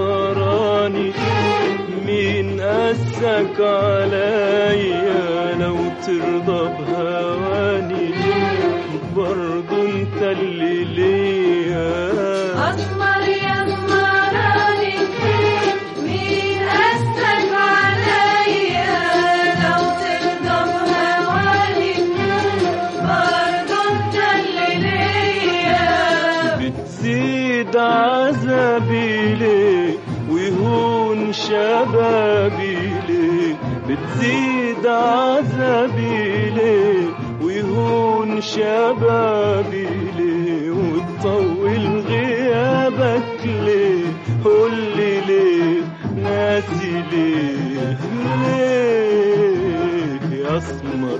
مراني مين قاسك عليا لو ترضى بهواني برضو انت اللي ليا. أسمر مين عليا لو ترضى بهواني انت اللي ليا. بتزيد عذابي ليه؟ شبابي ليه بتزيد عذابي ليه ويهون شبابي ليه وتطول غيابك ليه قولي ليه ناسي ليه؟ ليه يا أسمر؟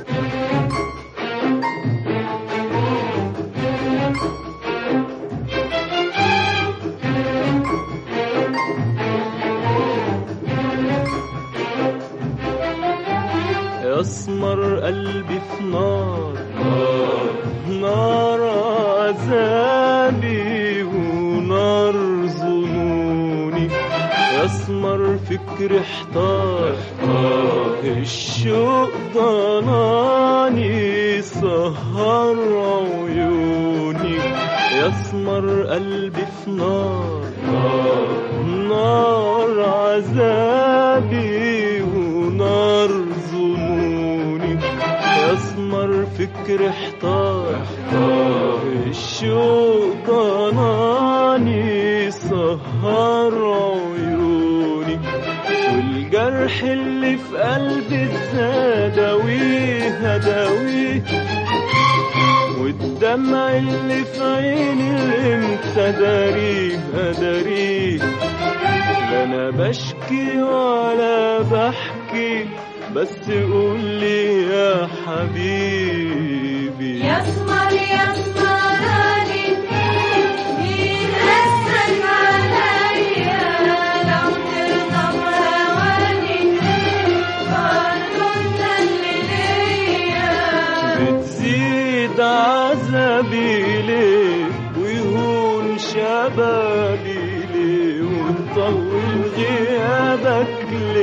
يسمر قلبي في نار. نار عذابي ونار ظنوني. يسمر فكر احتار. الشوق ضناني سهر عيوني. يسمر قلبي في نار. نار عذابي ونار ظنوني. يسمر فكر احتار الشوق ضناني سهر عيوني والجرح اللي في قلبي اداويه اداويه والدمع اللي في عيني إمتى داريه اداريه لا أنا بشكي ولا بحكي بس قول لي يا حبيبي. عذابي ليه ويهون شبابي ليه وتطول غيابك ليه